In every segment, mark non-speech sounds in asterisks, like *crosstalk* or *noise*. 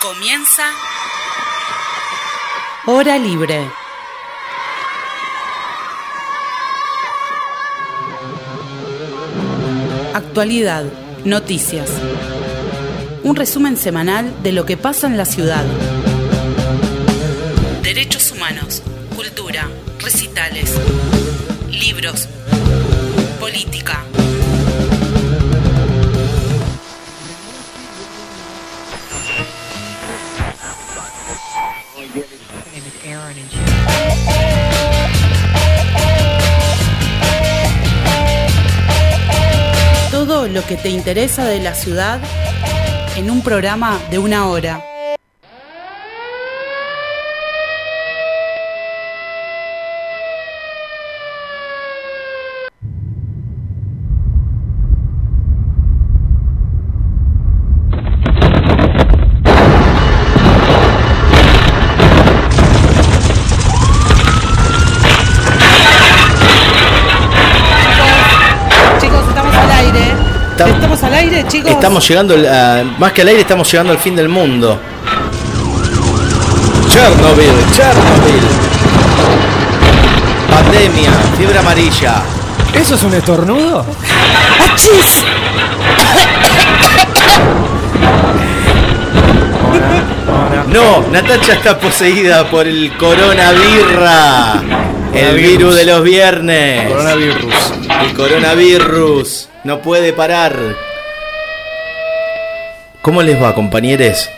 Comienza Hora Libre. Actualidad, noticias. Un resumen semanal de lo que pasa en la ciudad. Derechos humanos, cultura, recitales, libros, política. Lo que te interesa de la ciudad en un programa de una hora. Estamos llegando, a- más que al aire, estamos llegando al fin del mundo. Chernobyl, Chernobyl. Pandemia, fiebre amarilla. ¿Eso es un estornudo? ¡Achis! No, Natacha está poseída por el coronavirra. El virus de los viernes. Coronavirus. El coronavirus. No puede parar. ¿Cómo les va, compañeros?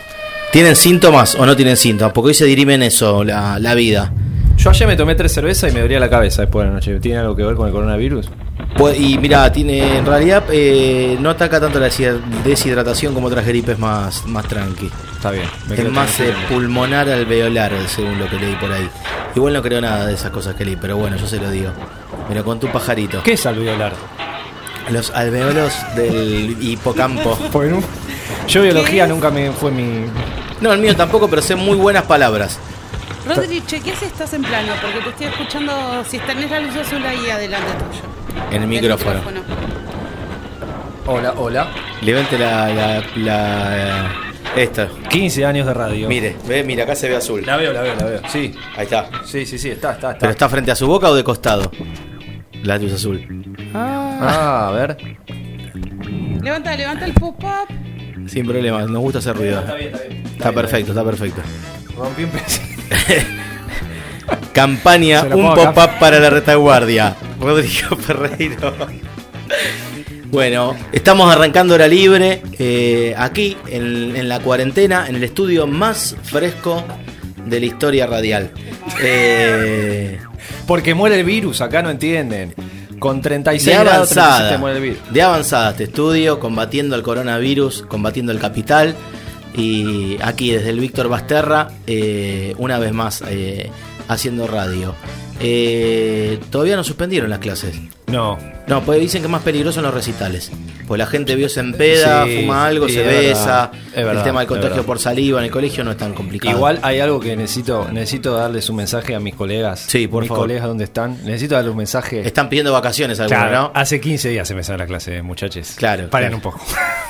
¿Tienen síntomas o no tienen síntomas? Porque hoy se dirimen eso, la, la vida. Yo ayer me tomé tres cervezas y me dolía la cabeza después de la noche. ¿Tiene algo que ver con el coronavirus? Pu- Y mira, tiene, en realidad eh, no ataca tanto la deshid- deshidratación como otras gripes más, más tranqui. Está bien. me Es más eh, pulmonar alveolar, según lo que leí por ahí. Igual no creo nada de esas cosas que leí, pero bueno, yo se lo digo. Mira, con tu pajarito. ¿Qué es alveolar? Los alveolos del hipocampo. *laughs* Porque no- Yo biología nunca me fue mi... No, el mío tampoco, pero sé muy buenas palabras. Rodri, chequea si estás en plano, porque te estoy escuchando. Si tenés la luz azul ahí adelante tuyo. En el micrófono. Hola, hola. Levante la, la, la- esta. 15 años de radio. Mire, ve, mira, acá se ve azul. La veo, la veo, la veo. Sí. Ahí está. Sí, sí, sí, está, está, está. ¿Pero está frente a su boca o de costado? La luz azul. Ah, a ver. Levanta, levanta el pop-up. Sin problema, nos gusta hacer ruido. Está bien, está bien. Está perfecto, está perfecto. Rompí un. *laughs* Campaña Un pop-up para la retaguardia. Rodrigo Ferreiro. Bueno, estamos arrancando hora libre eh, aquí en, en la cuarentena, en el estudio más fresco de la historia radial. Eh, Porque muere el virus, acá no entienden. Con 36 de grados 37 avanzada, muere el virus. de avanzada este estudio, combatiendo el coronavirus, combatiendo el capital. Y aquí desde el Víctor Basterra, eh, una vez más eh, haciendo radio. Eh, todavía no suspendieron las clases. No. No, pues dicen que es más peligroso en los recitales. Pues la gente vio se empeda, Sí, fuma algo, sí, se es besa. verdad, el tema del contagio por saliva en el colegio no es tan complicado. Igual hay algo que necesito necesito darles un mensaje a mis colegas. Sí, por mis favor. colegas, ¿dónde están? Necesito darles un mensaje. Están pidiendo vacaciones algunos, Claro, ¿no? hace 15 días se me sale la clase, muchachos. Claro, Paren claro. un poco.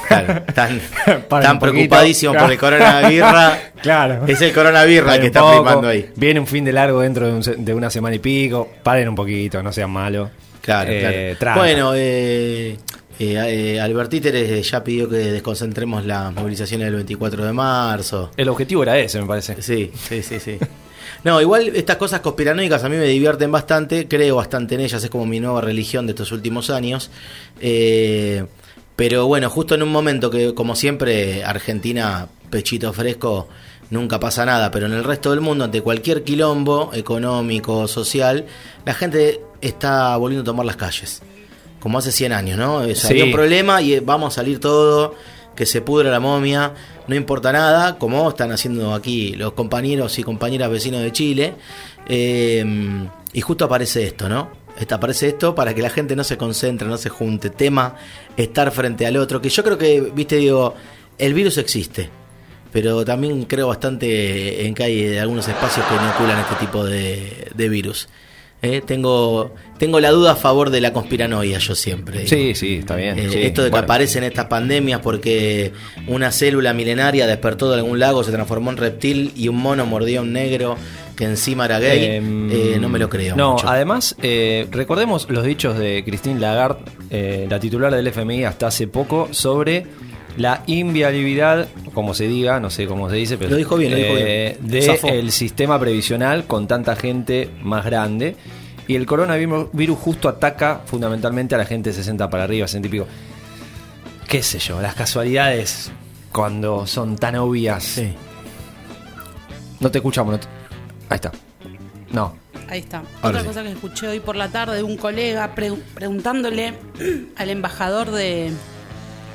Claro, están, *laughs* preocupadísimos por el coronavirra. *laughs* Claro. Es el coronavirra Paren que está poco. primando ahí. Viene un fin de largo dentro de, un de una semana y pico. Paren un poquito, no sean malos. Claro, Eh, claro. Bueno, eh, eh, eh, Albert Títeres ya pidió que desconcentremos las movilizaciones del 24 de marzo. El objetivo era ese, me parece. Sí, sí, sí, sí. No, igual estas cosas conspiranoicas a mí me divierten bastante, creo bastante en ellas, es como mi nueva religión de estos últimos años. Eh, pero bueno, justo en un momento que, como siempre, Argentina, pechito fresco, nunca pasa nada, pero en el resto del mundo, ante cualquier quilombo económico, social, la gente está volviendo a tomar las calles. Como hace 100 años, ¿no? Eh, Salió Sí. un problema y eh, vamos a salir todo, que se pudra la momia, no importa nada, como están haciendo aquí los compañeros y compañeras vecinos de Chile. Eh, y justo aparece esto, ¿no? Esta- aparece esto para que la gente no se concentre, no se junte. Tema estar frente al otro, que yo creo que, viste, digo, el virus existe. Pero también creo bastante en que hay algunos espacios que inoculan este tipo de, de virus. Eh, tengo, tengo la duda a favor de la conspiranoia, yo siempre. Sí, sí, está bien. Eh, sí. Esto de que Bueno, aparecen estas pandemias porque una célula milenaria despertó de algún lago, se transformó en reptil y un mono mordió a un negro que encima era gay. Em, eh, no me lo creo. No, mucho. además, eh, recordemos los dichos de Christine Lagarde, eh, la titular del FMI hasta hace poco, sobre la inviabilidad, como se diga, no sé cómo se dice, pero Lo dijo bien, lo dijo eh, bien. Zafó. del sistema previsional con tanta gente más grande. Y el coronavirus virus justo ataca fundamentalmente a la gente de 60 para arriba, 60 y pico. Qué sé yo, las casualidades cuando son tan obvias. Sí. No te escuchamos. no te- Ahí está. No. Ahí está. Ahora Otra sí. cosa que escuché hoy por la tarde de un colega pre- preguntándole *clears throat* al embajador de,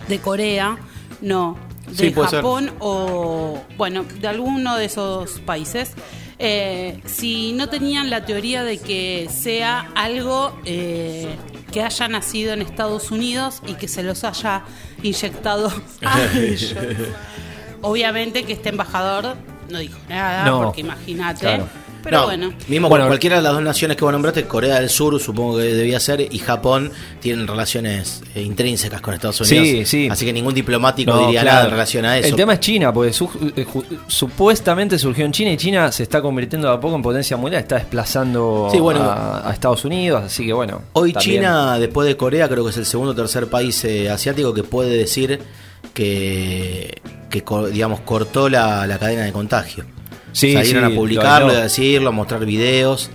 de Corea, no, de Sí, puede ser. Japón o, bueno, de alguno de esos países, eh, si no tenían la teoría de que sea algo eh, que haya nacido en Estados Unidos y que se los haya inyectado *laughs* a ellos. Obviamente que este embajador no dijo nada, No, porque imagínate. claro. Pero No, bueno. Mismo Bueno, con cualquiera de las dos naciones que vos nombraste, Corea del Sur supongo que debía ser, y Japón tienen relaciones eh, intrínsecas con Estados Unidos. Sí, sí. Así que ningún diplomático No, diría claro. nada en relación a eso. El tema es China, porque su- eh, ju- supuestamente surgió en China y China se está convirtiendo de a poco en potencia mundial, está desplazando Sí, bueno. a, a Estados Unidos, así que bueno. Hoy también- China, después de Corea, creo que es el segundo o tercer país eh, asiático que puede decir que, que digamos, cortó la, la cadena de contagio. Sí, Salieron sí, a publicarlo, lo a decirlo, a mostrar videos.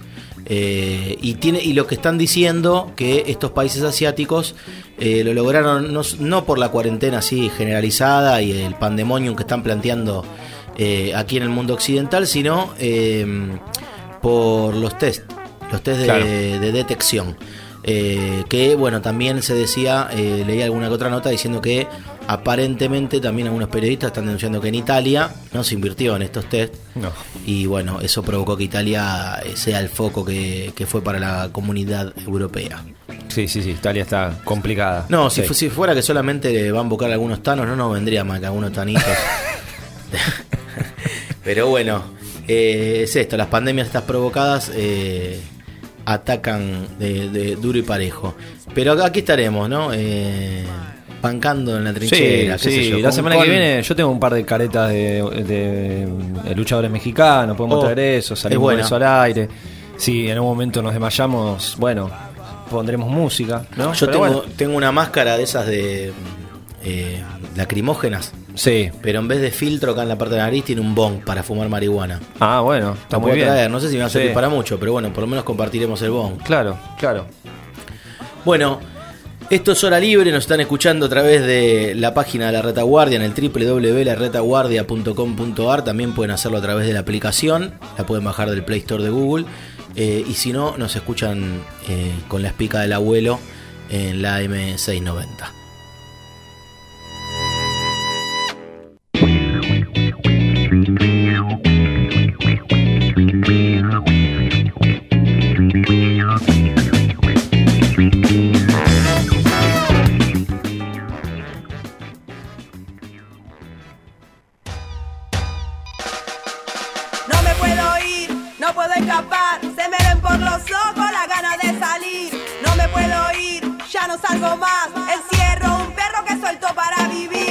eh, y tiene y lo que están diciendo que estos países asiáticos eh, lo lograron no, no por la cuarentena así generalizada y el pandemonium que están planteando eh, aquí en el mundo occidental, sino eh, por los test, los test de, Claro. de detección. Que bueno, también se decía, leí alguna que otra nota diciendo que aparentemente también algunos periodistas están denunciando que en Italia no se invirtió en estos test No. y bueno, eso provocó que Italia eh, sea el foco que, que fue para la comunidad europea. Sí, sí, sí, Italia está complicada. No, si, Sí. fu- si fuera que solamente van a buscar algunos tanos, no nos vendría más que algunos tanitos. *laughs* *laughs* Pero bueno, eh, es esto, las pandemias estas provocadas eh, atacan de, de duro y parejo. Pero aquí estaremos, ¿no? Eh, bancando en la Sí, trinchera, qué sé sí, yo, la con- semana con- que viene yo tengo un par de caretas de, de- de luchadores mexicanos, podemos Oh, traer eso, es salimos eso al aire. Si en un momento nos desmayamos, bueno, pondremos música, ¿no? Yo tengo, bueno, tengo una máscara de esas de eh, lacrimógenas, sí. pero en vez de filtro acá en la parte de la nariz tiene un bong para fumar marihuana. Ah, bueno, está muy bien. traer, no sé si me va a servir Sí. para mucho, pero bueno, por lo menos compartiremos el bong. Claro, claro. Bueno, esto es Hora Libre, nos están escuchando a través de la página de la Retaguardia en el www.laretaguardia.com.ar, también pueden hacerlo a través de la aplicación, la pueden bajar del Play Store de Google, eh, y si no, nos escuchan eh, con la espica del abuelo en la M690. Puedo escapar, se me ven por los ojos las ganas de salir. No me puedo ir, ya no salgo más, encierro un perro que suelto para vivir.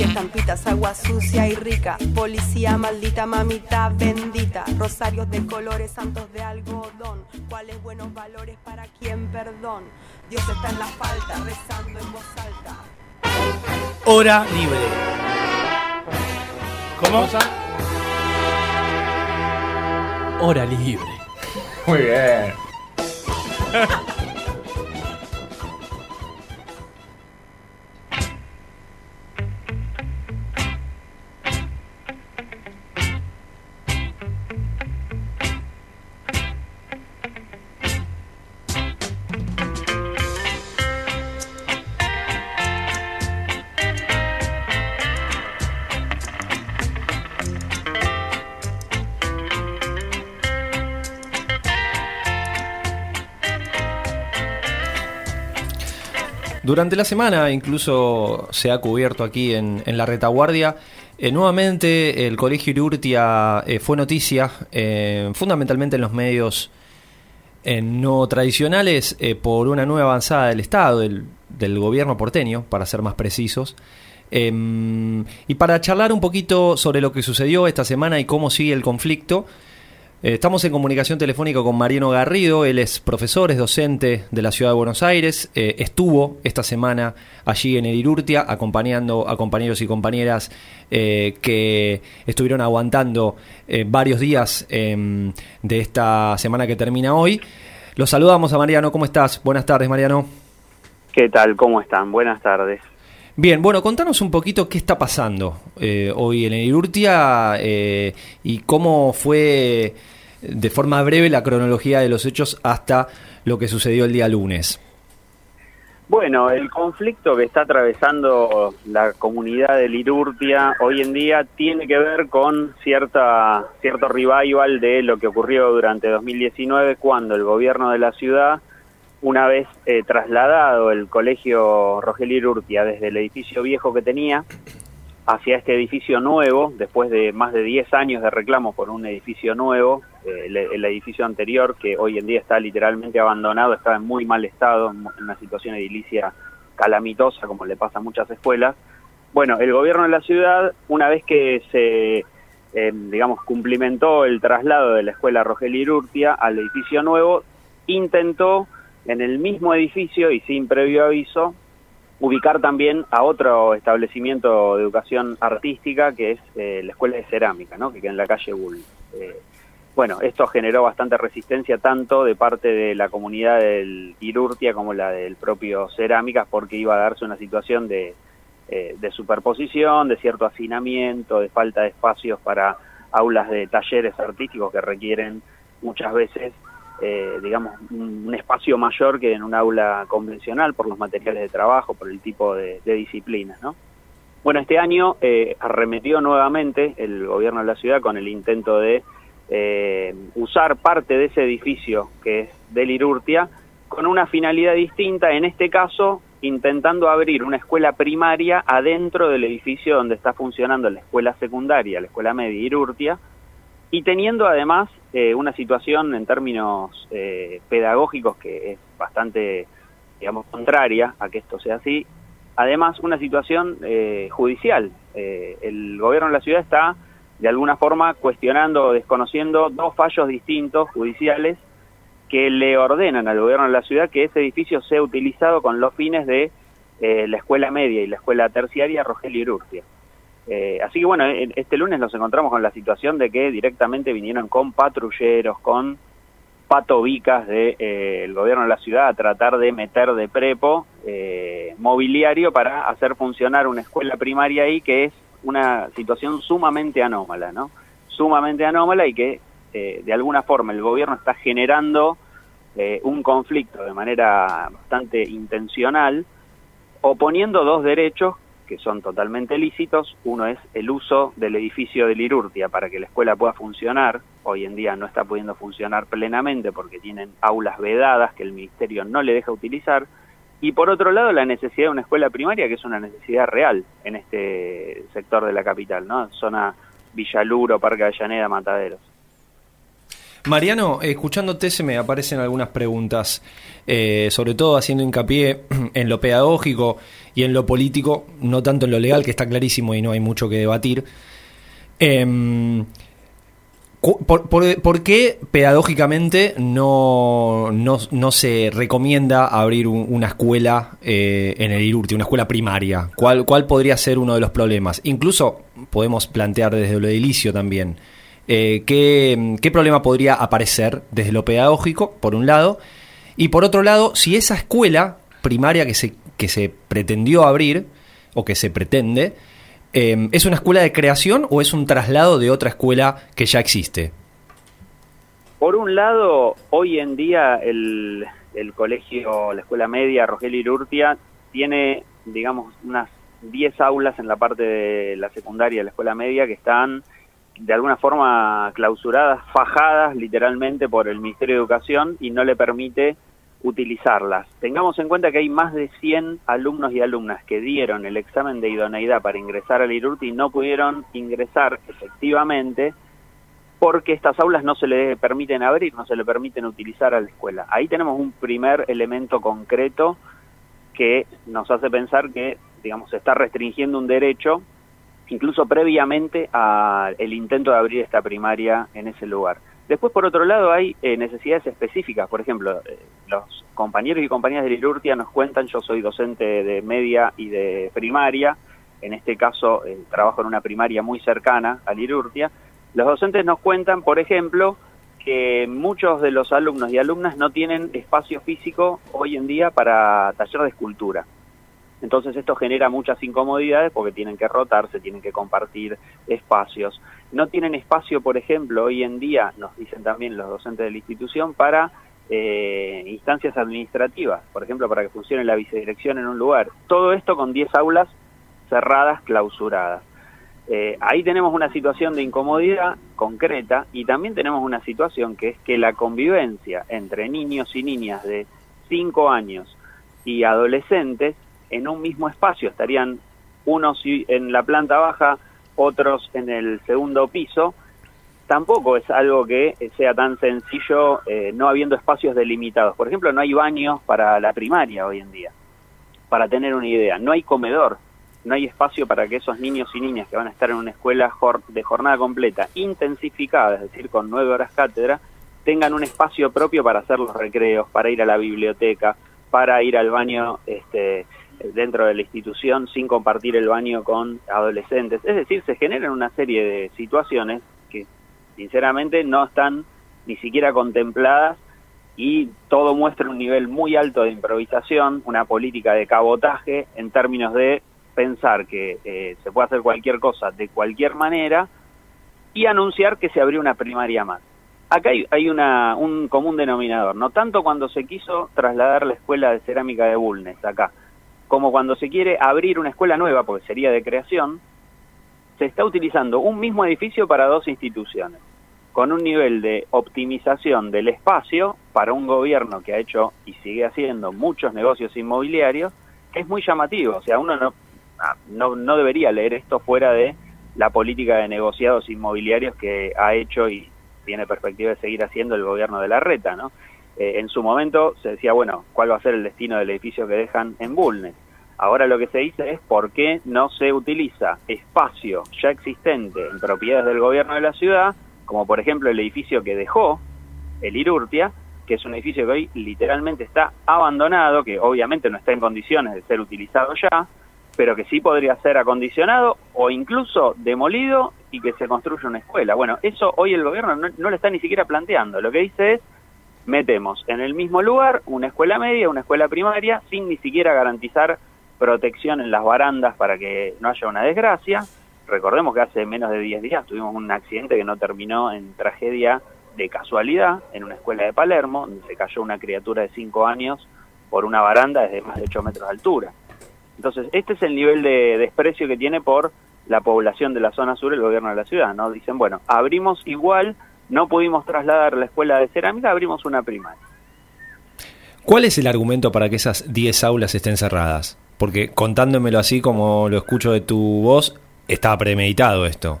Y estampitas, agua sucia y rica. Policía maldita, mamita bendita. Rosarios de colores, santos de algodón. ¿Cuáles buenos valores para quien perdón? Dios está en la falta, rezando en voz alta. Hora libre. ¿Cómo? Hora libre. Muy bien. *laughs* Durante la semana incluso se ha cubierto aquí en, la retaguardia. eh, nuevamente el Colegio Irurtia eh, fue noticia, eh, fundamentalmente en los medios no tradicionales, por una nueva avanzada del Estado, del, gobierno porteño, para ser más precisos. Em, y para charlar un poquito sobre lo que sucedió esta semana y cómo sigue el conflicto, estamos en comunicación telefónica con Mariano Garrido, él es profesor, es docente de la ciudad de Buenos Aires, eh, estuvo esta semana allí en el Irurtia acompañando a compañeros y compañeras eh, que estuvieron aguantando eh, varios días em, de esta semana que termina hoy. Los saludamos a Mariano, ¿cómo estás? Buenas tardes Mariano. ¿Qué tal? ¿Cómo están? Buenas tardes. Bien, bueno, contanos un poquito qué está pasando eh, hoy en Irurtia eh, y cómo fue de forma breve la cronología de los hechos hasta lo que sucedió el día lunes. Bueno, el conflicto que está atravesando la comunidad de Lirurtia hoy en día tiene que ver con cierta cierto revival de lo que ocurrió durante 2019 cuando el gobierno de la ciudad, una vez eh, trasladado el colegio Rogelio Irurtia desde el edificio viejo que tenía hacia este edificio nuevo, después de más de 10 años de reclamos por un edificio nuevo, eh, el, edificio anterior, que hoy en día está literalmente abandonado, está en muy mal estado, en una situación edilicia calamitosa, como le pasa a muchas escuelas. Bueno, el gobierno de la ciudad, una vez que se, eh, digamos, cumplimentó el traslado de la escuela Rogelio Irurtia al edificio nuevo, intentó en el mismo edificio y sin previo aviso ubicar también a otro establecimiento de educación artística que es eh, la Escuela de Cerámica, ¿no? que queda en la calle Bull. Eh, bueno, esto generó bastante resistencia tanto de parte de la comunidad del Irurtia como la del propio Cerámicas porque iba a darse una situación de, eh, de superposición, de cierto hacinamiento, de falta de espacios para aulas de talleres artísticos que requieren muchas veces eh, digamos, un, espacio mayor que en un aula convencional por los materiales de trabajo, por el tipo de, de disciplinas, ¿no? Bueno, este año eh, arremetió nuevamente el gobierno de la ciudad con el intento de eh, usar parte de ese edificio que es del Irurtia con una finalidad distinta, en este caso intentando abrir una escuela primaria adentro del edificio donde está funcionando la escuela secundaria, la escuela media Irurtia, y teniendo además eh, una situación en términos eh, pedagógicos que es bastante, digamos, contraria a que esto sea así. Además, una situación eh, judicial. Eh, el gobierno de la ciudad está, de alguna forma, cuestionando o desconociendo dos fallos distintos judiciales que le ordenan al gobierno de la ciudad que ese edificio sea utilizado con los fines de eh, la escuela media y la escuela terciaria Rogelio Irurtia. Eh, así que bueno, este lunes nos encontramos con la situación de que directamente vinieron con patrulleros, con patobicas del de, eh, gobierno de la ciudad a tratar de meter de prepo eh, mobiliario para hacer funcionar una escuela primaria ahí que es una situación sumamente anómala, ¿no? Sumamente anómala y que eh, de alguna forma el gobierno está generando eh, un conflicto de manera bastante intencional, oponiendo dos derechos que son totalmente lícitos. Uno es el uso del edificio de Lirurtia para que la escuela pueda funcionar. Hoy en día no está pudiendo funcionar plenamente porque tienen aulas vedadas que el ministerio no le deja utilizar. Y por otro lado, la necesidad de una escuela primaria, que es una necesidad real en este sector de la capital, ¿no? Zona Villaluro, Parque Avellaneda, Mataderos. Mariano, escuchándote se me aparecen algunas preguntas, eh, sobre todo haciendo hincapié *clears throat* en lo pedagógico y en lo político, no tanto en lo legal, que está clarísimo y no hay mucho que debatir. Em, por, qué pedagógicamente no, no, no se recomienda abrir un- una escuela eh, en el IRURTI, una escuela primaria? ¿Cuál, ¿Cuál podría ser uno de los problemas? Incluso podemos plantear desde lo edilicio también. Eh, ¿qué, ¿Qué problema podría aparecer desde lo pedagógico, por un lado? Y por otro lado, si esa escuela primaria que se, que se pretendió abrir, o que se pretende, eh, ¿es una escuela de creación o es un traslado de otra escuela que ya existe? Por un lado, hoy en día el, el colegio, la escuela media Rogelio Irurtia, tiene, digamos, unas 10 aulas en la parte de la secundaria de la escuela media que están de alguna forma clausuradas, fajadas literalmente por el Ministerio de Educación y no le permite utilizarlas. Tengamos en cuenta que hay más de 100 alumnos y alumnas que dieron el examen de idoneidad para ingresar al IRURTI y no pudieron ingresar efectivamente porque estas aulas no se le permiten abrir, no se le permiten utilizar a la escuela. Ahí tenemos un primer elemento concreto que nos hace pensar que, digamos, se está restringiendo un derecho, incluso previamente al intento de abrir esta primaria en ese lugar. Después, por otro lado, hay eh, necesidades específicas. Por ejemplo, eh, los compañeros y compañeras de Lirurtia nos cuentan, yo soy docente de media y de primaria, en este caso eh, trabajo en una primaria muy cercana a Lirurtia, los docentes nos cuentan, por ejemplo, que muchos de los alumnos y alumnas no tienen espacio físico hoy en día para taller de escultura. Entonces esto genera muchas incomodidades porque tienen que rotarse, tienen que compartir espacios. No tienen espacio, por ejemplo, hoy en día, nos dicen también los docentes de la institución, para eh, instancias administrativas, por ejemplo, para que funcione la vicedirección en un lugar. Todo esto con 10 aulas cerradas, clausuradas. Eh, ahí tenemos una situación de incomodidad concreta y también tenemos una situación que es que la convivencia entre niños y niñas de 5 años y adolescentes en un mismo espacio, estarían unos en la planta baja, otros en el segundo piso, tampoco es algo que sea tan sencillo eh, no habiendo espacios delimitados. Por ejemplo, no hay baños para la primaria hoy en día, para tener una idea, no hay comedor, no hay espacio para que esos niños y niñas que van a estar en una escuela de jornada completa, intensificada, es decir, con nueve horas cátedra, tengan un espacio propio para hacer los recreos, para ir a la biblioteca, para ir al baño este, dentro de la institución sin compartir el baño con adolescentes. Es decir, se generan una serie de situaciones que sinceramente no están ni siquiera contempladas y todo muestra un nivel muy alto de improvisación, una política de cabotaje en términos de pensar que eh, se puede hacer cualquier cosa de cualquier manera y anunciar que se abrió una primaria más. Acá hay, hay una, un común denominador, no tanto cuando se quiso trasladar la escuela de cerámica de Bulnes acá, como cuando se quiere abrir una escuela nueva, porque sería de creación, se está utilizando un mismo edificio para dos instituciones, con un nivel de optimización del espacio para un gobierno que ha hecho y sigue haciendo muchos negocios inmobiliarios, que es muy llamativo. O sea, uno no, no, no debería leer esto fuera de la política de negociados inmobiliarios que ha hecho y tiene perspectiva de seguir haciendo el gobierno de la reta, ¿no? Eh, en su momento se decía, bueno, ¿cuál va a ser el destino del edificio que dejan en Bulnes? Ahora lo que se dice es por qué no se utiliza espacio ya existente en propiedades del gobierno de la ciudad, como por ejemplo el edificio que dejó el Irurtia, que es un edificio que hoy literalmente está abandonado, que obviamente no está en condiciones de ser utilizado ya, pero que sí podría ser acondicionado o incluso demolido y que se construya una escuela. Bueno, eso hoy el gobierno no, no lo está ni siquiera planteando. Lo que dice es, metemos en el mismo lugar una escuela media, una escuela primaria, sin ni siquiera garantizar protección en las barandas para que no haya una desgracia. Recordemos que hace menos de 10 días tuvimos un accidente que no terminó en tragedia de casualidad en una escuela de Palermo, donde se cayó una criatura de 5 años por una baranda desde más de 8 metros de altura. Entonces, este es el nivel de desprecio que tiene por la población de la zona sur el gobierno de la ciudad, ¿no? Dicen, bueno, abrimos igual, no pudimos trasladar la escuela de cerámica, abrimos una primaria. ¿Cuál es el argumento para que esas 10 aulas estén cerradas? Porque contándomelo así como lo escucho de tu voz, estaba premeditado esto.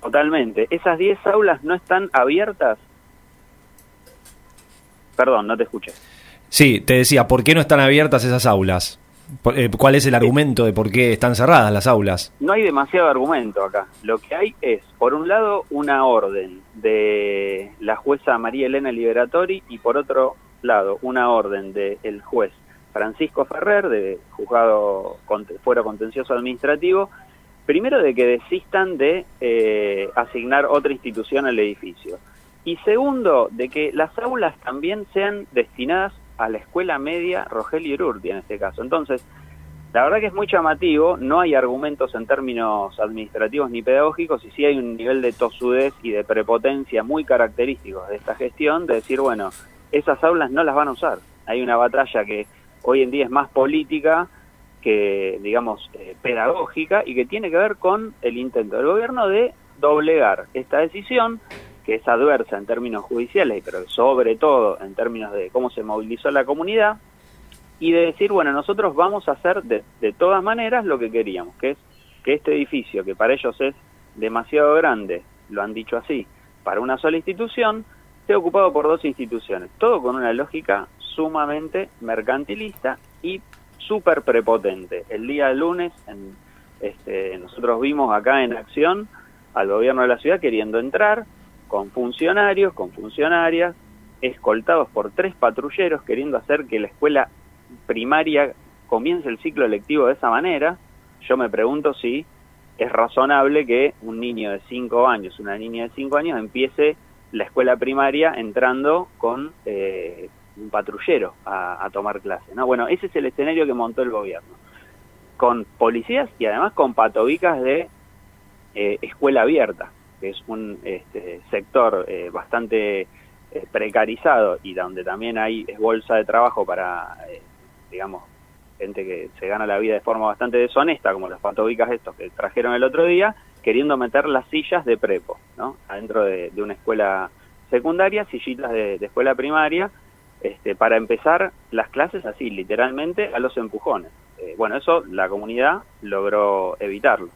Totalmente. ¿Esas 10 aulas no están abiertas? Perdón, no te escuché. Sí, te decía, ¿por qué no están abiertas esas aulas? Eh, ¿Cuál es el argumento de por qué están cerradas las aulas? No hay demasiado argumento acá. Lo que hay es, por un lado, una orden de la jueza María Elena Liberatori y por otro lado, una orden del juez Francisco Ferrer, de juzgado fuero contencioso administrativo, primero de que desistan de eh, asignar otra institución al edificio. Y segundo, de que las aulas también sean destinadas a la escuela media Rogelio Ururti en este caso. Entonces, la verdad que es muy llamativo, no hay argumentos en términos administrativos ni pedagógicos, y sí hay un nivel de tosudez y de prepotencia muy característicos de esta gestión, de decir, bueno, esas aulas no las van a usar. Hay una batalla que hoy en día es más política que, digamos, eh, pedagógica y que tiene que ver con el intento del gobierno de doblegar esta decisión, que es adversa en términos judiciales, pero sobre todo en términos de cómo se movilizó la comunidad, y de decir, bueno, nosotros vamos a hacer de, de todas maneras lo que queríamos, que es que este edificio, que para ellos es demasiado grande, lo han dicho así, para una sola institución, esté ocupado por dos instituciones, todo con una lógica sumamente mercantilista y súper prepotente. El día lunes en, este, nosotros vimos acá en acción al gobierno de la ciudad queriendo entrar con funcionarios, con funcionarias, escoltados por tres patrulleros queriendo hacer que la escuela primaria comience el ciclo lectivo de esa manera. Yo me pregunto si es razonable que un niño de 5 años, una niña de 5 años empiece la escuela primaria entrando con eh, un patrullero a, tomar clase. ¿no? Bueno, ese es el escenario que montó el gobierno, con policías y además con patobicas de eh, escuela abierta, que es un este, sector eh, bastante eh, precarizado y donde también hay es bolsa de trabajo para, eh, digamos, gente que se gana la vida de forma bastante deshonesta, como los patobicas estos que trajeron el otro día, queriendo meter las sillas de prepo, ¿no? Adentro de, una escuela secundaria, sillitas de, de escuela primaria, este, para empezar las clases así, literalmente, a los empujones. Eh, bueno, eso la comunidad logró evitarlo.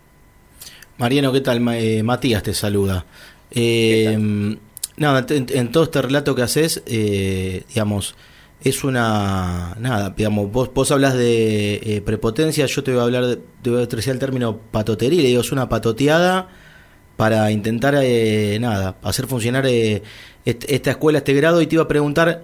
Mariano, ¿qué tal? Eh, Matías te saluda. Eh, nada, en, en todo este relato que haces, eh, digamos, es una. Nada, digamos, vos, vos hablas de eh, prepotencia, yo te voy a hablar, de, te voy a utilizar el término patotería, le digo, es una patoteada para intentar, eh, nada, hacer funcionar eh, est- esta escuela, este grado, y te iba a preguntar.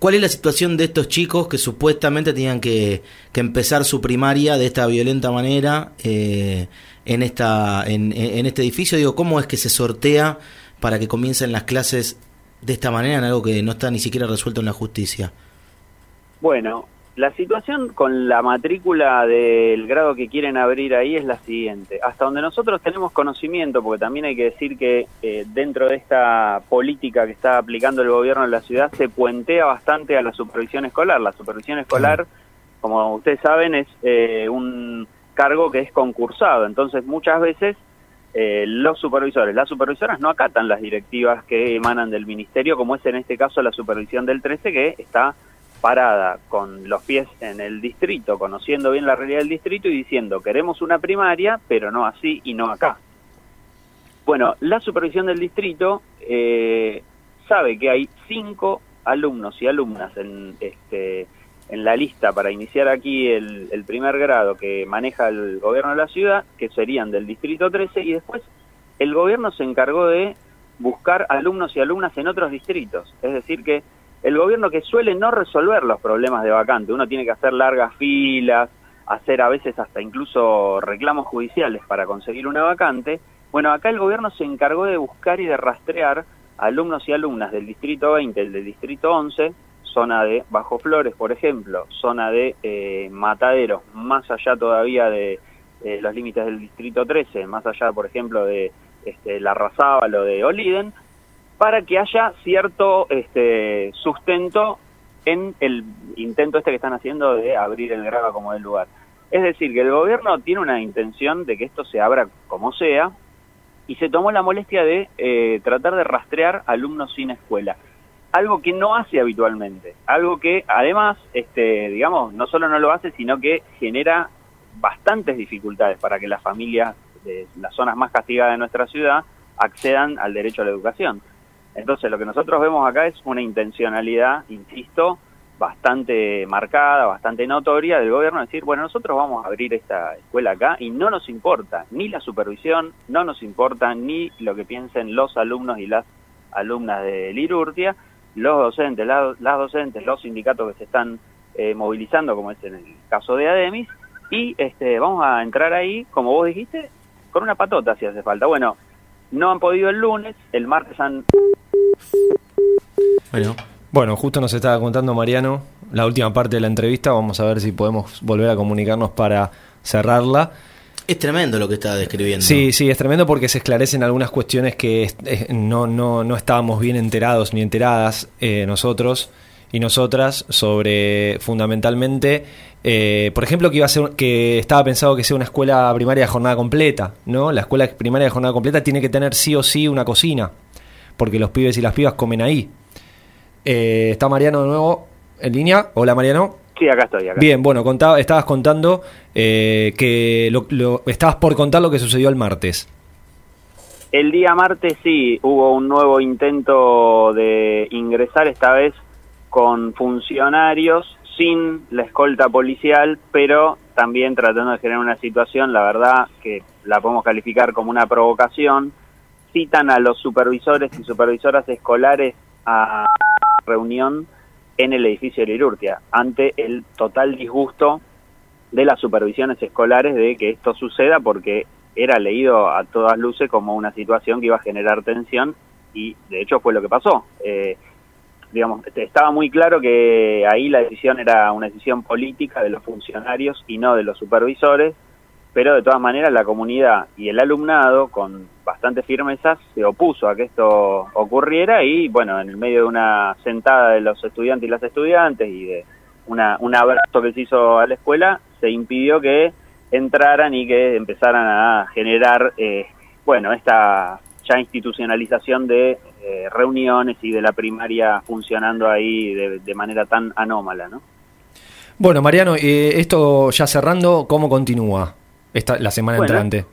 ¿Cuál es la situación de estos chicos que supuestamente tenían que, que empezar su primaria de esta violenta manera eh, en, esta, en, en este edificio? Digo, ¿cómo es que se sortea para que comiencen las clases de esta manera en algo que no está ni siquiera resuelto en la justicia? Bueno, la situación con la matrícula del grado que quieren abrir ahí es la siguiente. Hasta donde nosotros tenemos conocimiento, porque también hay que decir que eh, dentro de esta política que está aplicando el gobierno de la ciudad se puentea bastante a la supervisión escolar. La supervisión escolar, como ustedes saben, es eh, un cargo que es concursado. Entonces, muchas veces eh, los supervisores, las supervisoras no acatan las directivas que emanan del ministerio, como es en este caso la supervisión del 13, que está parada con los pies en el distrito, conociendo bien la realidad del distrito y diciendo queremos una primaria, pero no así y no acá. Bueno, la supervisión del distrito eh, sabe que hay cinco alumnos y alumnas en, este, en la lista para iniciar aquí el, el primer grado que maneja el gobierno de la ciudad, que serían del distrito 13, y después el gobierno se encargó de buscar alumnos y alumnas en otros distritos. Es decir, que el gobierno que suele no resolver los problemas de vacante, uno tiene que hacer largas filas, hacer a veces hasta incluso reclamos judiciales para conseguir una vacante, bueno, acá el gobierno se encargó de buscar y de rastrear alumnos y alumnas del distrito 20, del distrito 11, zona de Bajo Flores, por ejemplo, zona de eh, Mataderos, más allá todavía de eh, los límites del distrito 13, más allá, por ejemplo, de este, La Razábal o de Oliden, para que haya cierto este, sustento en el intento este que están haciendo de abrir el grado como del lugar. Es decir, que el gobierno tiene una intención de que esto se abra como sea y se tomó la molestia de eh, tratar de rastrear alumnos sin escuela. Algo que no hace habitualmente, algo que además, este, digamos, no solo no lo hace, sino que genera bastantes dificultades para que las familias de las zonas más castigadas de nuestra ciudad accedan al derecho a la educación. Entonces, lo que nosotros vemos acá es una intencionalidad, insisto, bastante marcada, bastante notoria del gobierno decir, bueno, nosotros vamos a abrir esta escuela acá y no nos importa ni la supervisión, no nos importa ni lo que piensen los alumnos y las alumnas de Lirurtia, los docentes, las docentes, los sindicatos que se están eh, movilizando, como es en el caso de Ademis, y este, vamos a entrar ahí, como vos dijiste, con una patota si hace falta. Bueno, no han podido el lunes, el martes han... Bueno. Bueno, justo nos estaba contando Mariano la última parte de la entrevista. Vamos a ver si podemos volver a comunicarnos para cerrarla. Es tremendo lo que está describiendo. Sí, sí, es tremendo porque se esclarecen algunas cuestiones que no, no, no estábamos bien enterados ni enteradas eh, nosotros y nosotras sobre fundamentalmente, eh, por ejemplo, que iba a ser que estaba pensado que sea una escuela primaria de jornada completa, ¿no? La escuela primaria de jornada completa tiene que tener sí o sí una cocina, porque los pibes y las pibas comen ahí. Eh, está Mariano de nuevo en línea. Hola Mariano. Sí, acá estoy. Bien, bueno, contaba, estabas contando eh, que lo, estabas por contar lo que sucedió el martes. El día martes sí, hubo un nuevo intento de ingresar, esta vez con funcionarios, sin la escolta policial, pero también tratando de generar una situación, la verdad, que la podemos calificar como una provocación. Citan a los supervisores y supervisoras escolares a reunión en el edificio de Lirurtia, ante el total disgusto de las supervisiones escolares de que esto suceda porque era leído a todas luces como una situación que iba a generar tensión y de hecho fue lo que pasó. Eh, digamos, estaba muy claro que ahí la decisión era una decisión política de los funcionarios y no de los supervisores, pero de todas maneras la comunidad y el alumnado con bastante firmeza se opuso a que esto ocurriera y bueno, en el medio de una sentada de los estudiantes y las estudiantes y de una, un abrazo que se hizo a la escuela, se impidió que entraran y que empezaran a generar, eh, bueno, esta ya institucionalización de eh, reuniones y de la primaria funcionando ahí de, manera tan anómala, ¿no? Bueno, Mariano, eh, esto ya cerrando, ¿cómo continúa esta, la semana entrante?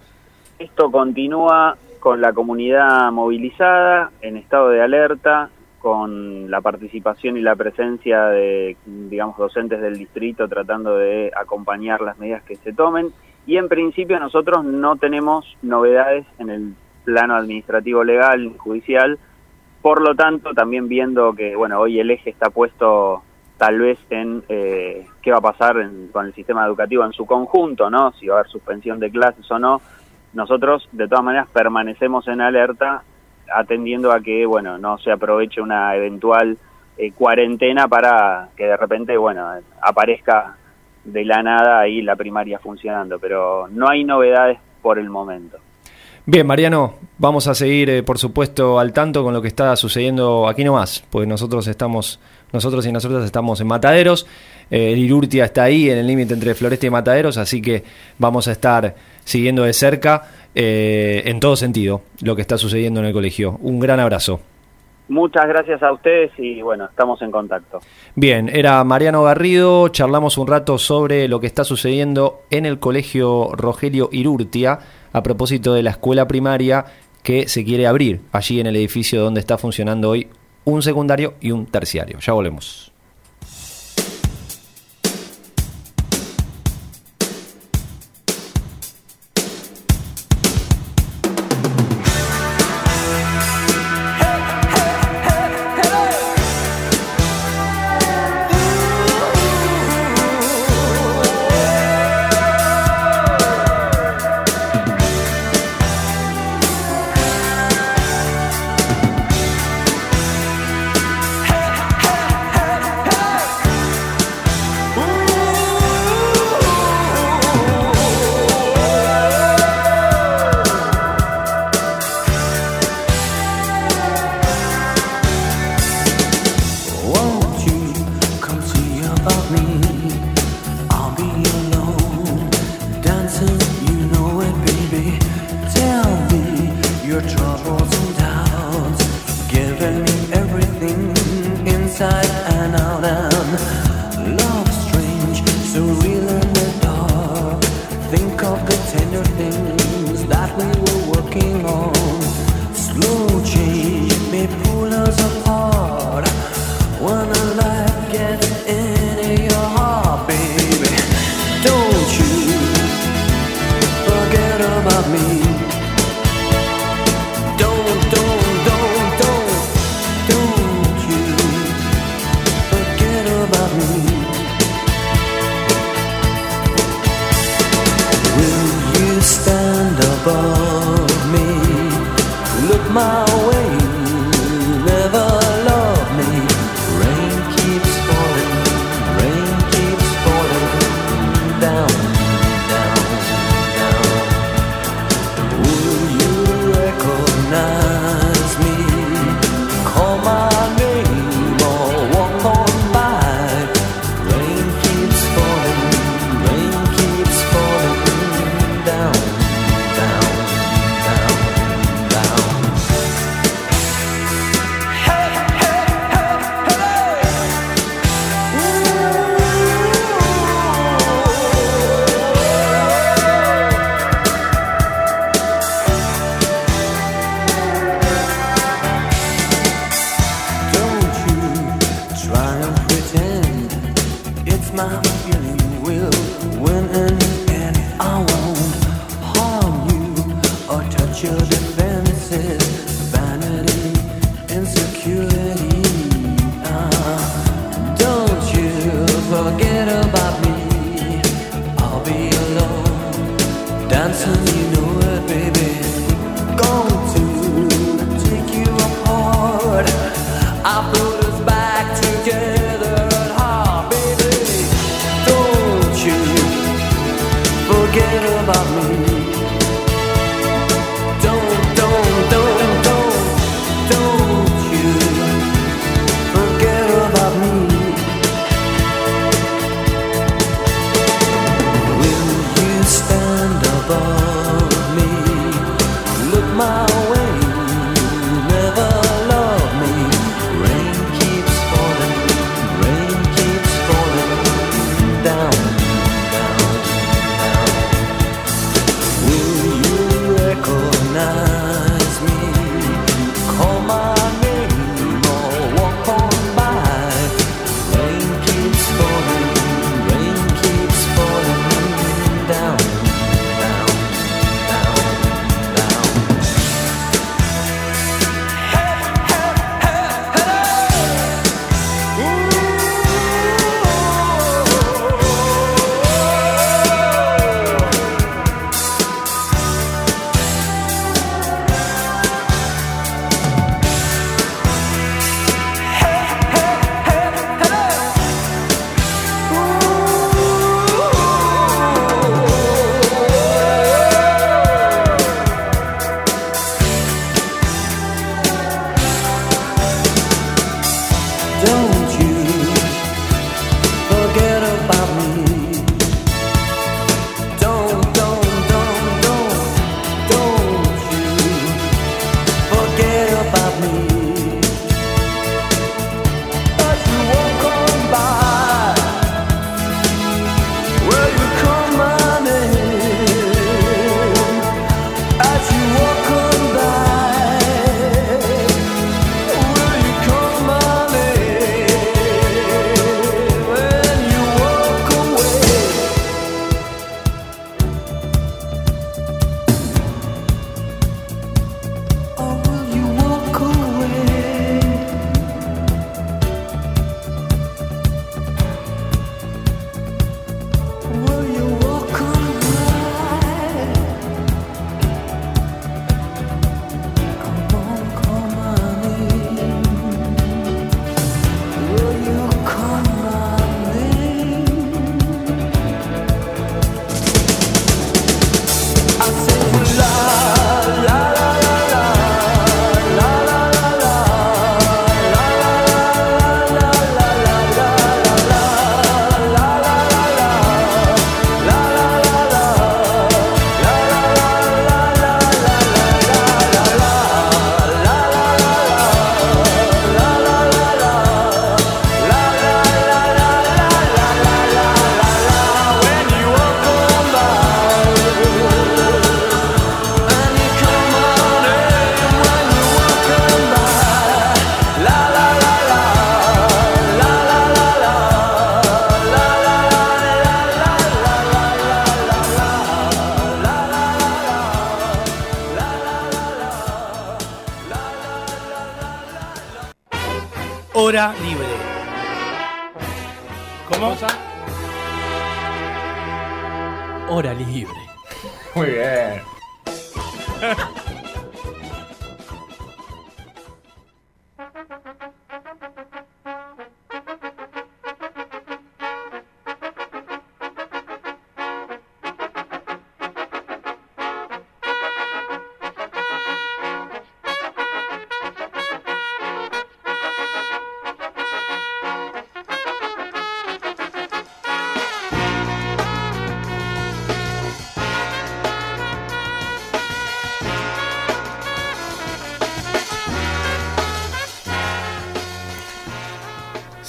Esto continúa con la comunidad movilizada, en estado de alerta, con la participación y la presencia de, digamos, docentes del distrito tratando de acompañar las medidas que se tomen. Y en principio nosotros no tenemos novedades en el plano administrativo legal, judicial, por lo tanto también viendo que, bueno, hoy el eje está puesto tal vez en eh, qué va a pasar con el sistema educativo en su conjunto, ¿no? Si va a haber suspensión de clases o no. Nosotros de todas maneras permanecemos en alerta atendiendo a que bueno no se aproveche una eventual eh, cuarentena para que de repente bueno aparezca de la nada ahí la primaria funcionando. Pero no hay novedades por el momento. Bien, Mariano, vamos a seguir, eh, por supuesto, al tanto con lo que está sucediendo aquí nomás, pues nosotros estamos, nosotros y nosotras estamos en Mataderos, eh, el Irurtia está ahí en el límite entre Floresta y Mataderos, así que vamos a estar siguiendo de cerca, eh, en todo sentido, lo que está sucediendo en el colegio. Un gran abrazo. Muchas gracias a ustedes y bueno, estamos en contacto. Bien, era Mariano Garrido, charlamos un rato sobre lo que está sucediendo en el colegio Rogelio Irurtia a propósito de la escuela primaria que se quiere abrir allí en el edificio donde está funcionando hoy un secundario y un terciario. Ya volvemos.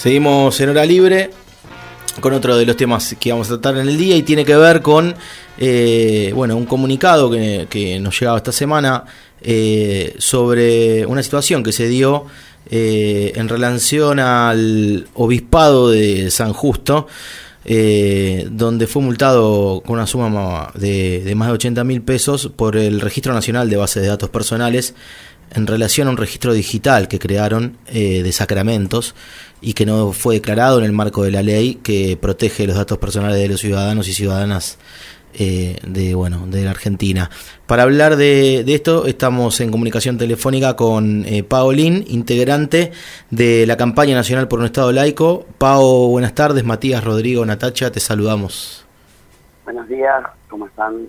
Seguimos en hora libre con otro de los temas que vamos a tratar en el día y tiene que ver con eh, bueno un comunicado que, nos llegaba esta semana eh, sobre una situación que se dio eh, en relación al obispado de San Justo eh, donde fue multado con una suma de, de más de 80 mil pesos por el Registro Nacional de Bases de Datos Personales en relación a un registro digital que crearon eh, de sacramentos y que no fue declarado en el marco de la ley que protege los datos personales de los ciudadanos y ciudadanas eh, de bueno de la Argentina. Para hablar de, de esto estamos en comunicación telefónica con eh, Paolín, integrante de la campaña nacional por un Estado laico. Pao, buenas tardes. Matías, Rodrigo, Natacha, te saludamos. Buenos días, ¿cómo están?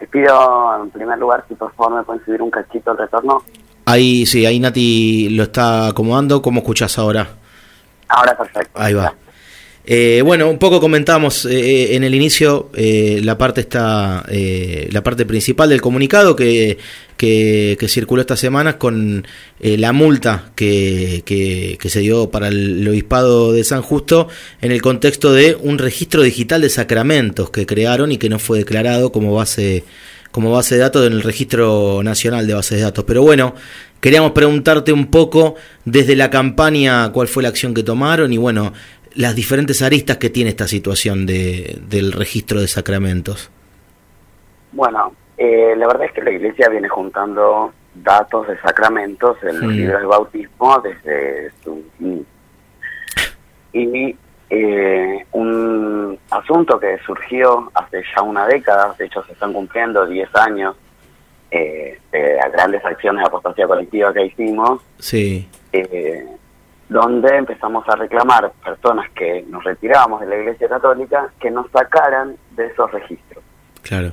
Les pido en primer lugar si por favor me pueden subir un cachito el retorno. Ahí sí, ahí Nati lo está acomodando. ¿Cómo escuchás ahora? Ahora perfecto. Ahí va. Eh, bueno, un poco comentamos eh, en el inicio eh, la parte esta, eh, la parte principal del comunicado que, que, que circuló esta semana con eh, la multa que, que, que se dio para el obispado de San Justo en el contexto de un registro digital de sacramentos que crearon y que no fue declarado como base como base de datos en el registro nacional de bases de datos. Pero bueno, queríamos preguntarte un poco desde la campaña cuál fue la acción que tomaron y bueno, las diferentes aristas que tiene esta situación de, del registro de sacramentos. Bueno, eh, la verdad es que la iglesia viene juntando datos de sacramentos en los Sí. libros del bautismo desde su inicio. Y eh, un asunto que surgió hace ya una década, de hecho se están cumpliendo 10 años eh, de las grandes acciones de apostasía colectiva que hicimos, Sí, eh, donde empezamos a reclamar personas que nos retirábamos de la Iglesia Católica que nos sacaran de esos registros. claro.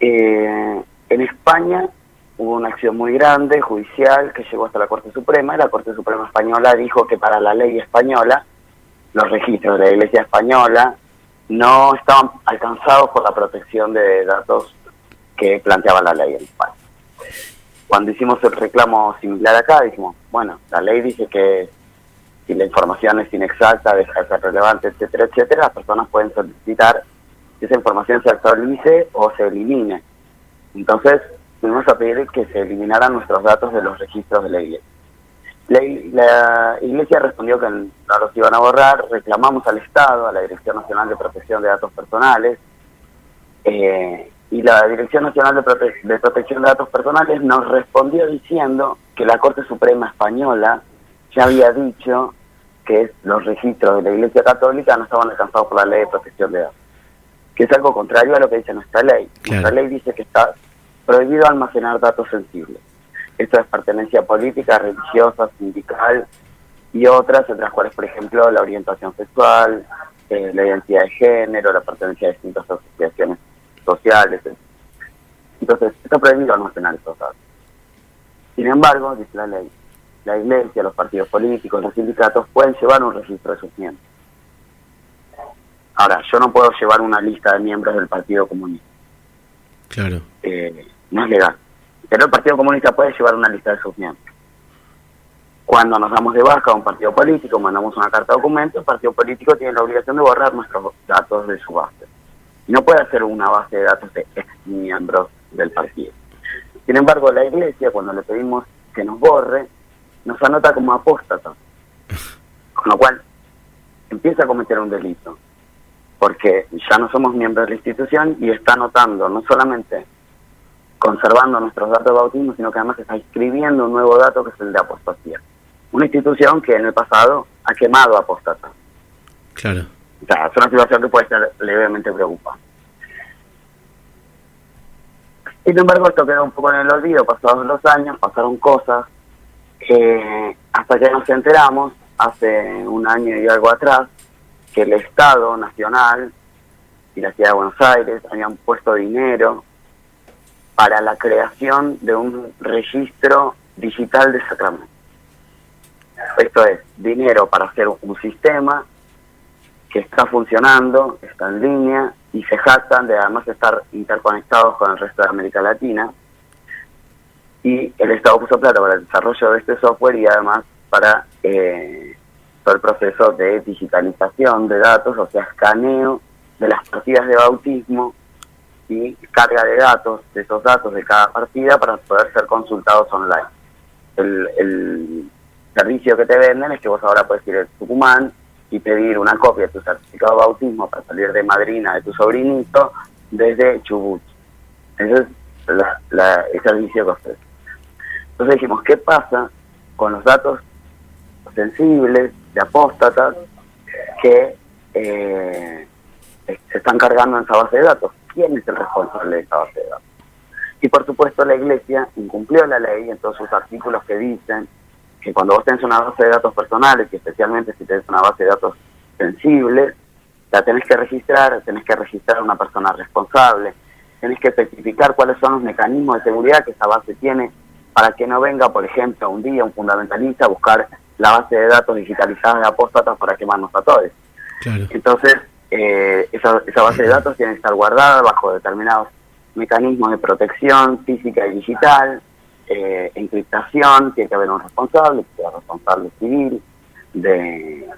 Eh, en España hubo una acción muy grande, judicial, que llegó hasta la Corte Suprema, y la Corte Suprema Española dijo que para la ley española, los registros de la Iglesia Española no estaban alcanzados por la protección de datos que planteaba la ley en España. Cuando hicimos el reclamo similar acá, dijimos, bueno, la ley dice que si la información es inexacta, deja de ser relevante, etcétera, etcétera, las personas pueden solicitar que esa información se actualice o se elimine. Entonces, fuimos a pedir que se eliminaran nuestros datos de los registros de la iglesia. La, la iglesia respondió que no los iban a borrar, reclamamos al Estado, a la Dirección Nacional de Protección de Datos Personales, eh, y la Dirección Nacional de, Prote- de Protección de Datos Personales nos respondió diciendo que la Corte Suprema Española ya había dicho que los registros de la Iglesia Católica no estaban alcanzados por la Ley de Protección de Datos, que es algo contrario a lo que dice nuestra ley. Claro. Nuestra ley dice que está prohibido almacenar datos sensibles. Esto es pertenencia política, religiosa, sindical y otras, entre las cuales, por ejemplo, la orientación sexual, eh, la identidad de género, la pertenencia a distintas asociaciones sociales. Entonces, está prohibido almacenar estos datos. Sin embargo, dice la ley, la iglesia, los partidos políticos, los sindicatos pueden llevar un registro de sus miembros. Ahora, yo no puedo llevar una lista de miembros del Partido Comunista, Claro. eh, no es legal. Pero el Partido Comunista puede llevar una lista de sus miembros. Cuando nos damos de baja a un partido político, mandamos una carta de documento, el partido político tiene la obligación de borrar nuestros datos de su base. No puede hacer una base de datos de ex miembros del partido. Sin embargo, la iglesia, cuando le pedimos que nos borre, nos anota como apóstatas. Con lo cual, empieza a cometer un delito. Porque ya no somos miembros de la institución y está anotando no solamente conservando nuestros datos de bautismo, sino que además está escribiendo un nuevo dato que es el de apostasía. Una institución que en el pasado ha quemado apostatas. Claro. O sea, es una situación que puede ser levemente preocupante. Sin embargo, esto quedó un poco en el olvido, pasados los años, pasaron cosas, eh, hasta que nos enteramos, hace un año y algo atrás, que el Estado Nacional y la Ciudad de Buenos Aires habían puesto dinero para la creación de un registro digital de sacramentos. Esto es, dinero para hacer un sistema que está funcionando, está en línea y se jactan de además estar interconectados con el resto de América Latina. Y el Estado puso plata para el desarrollo de este software y además para eh, todo el proceso de digitalización de datos, o sea, escaneo de las partidas de bautismo y carga de datos, de esos datos de cada partida para poder ser consultados online. El, el servicio que te venden es que vos ahora puedes ir a Tucumán y pedir una copia de tu certificado de bautismo para salir de madrina de tu sobrinito desde Chubut. Ese es la- la- el servicio que ofrece. Entonces dijimos, ¿qué pasa con los datos sensibles de apóstatas que eh, se están cargando en esa base de datos? ¿Quién es el responsable de esa base de datos? Y por supuesto la Iglesia incumplió la ley en todos sus artículos que dicen que cuando vos tenés una base de datos personales, y especialmente si tenés una base de datos sensibles, la tenés que registrar, tenés que registrar a una persona responsable, tenés que especificar cuáles son los mecanismos de seguridad que esa base tiene para que no venga, por ejemplo, un día un fundamentalista a buscar la base de datos digitalizada de apóstatas para quemarnos a todos. Claro. Entonces, eh, esa, base de datos tiene que estar guardada bajo determinados mecanismos de protección física y digital, eh, encriptación, tiene que haber un responsable, que sea responsable civil de,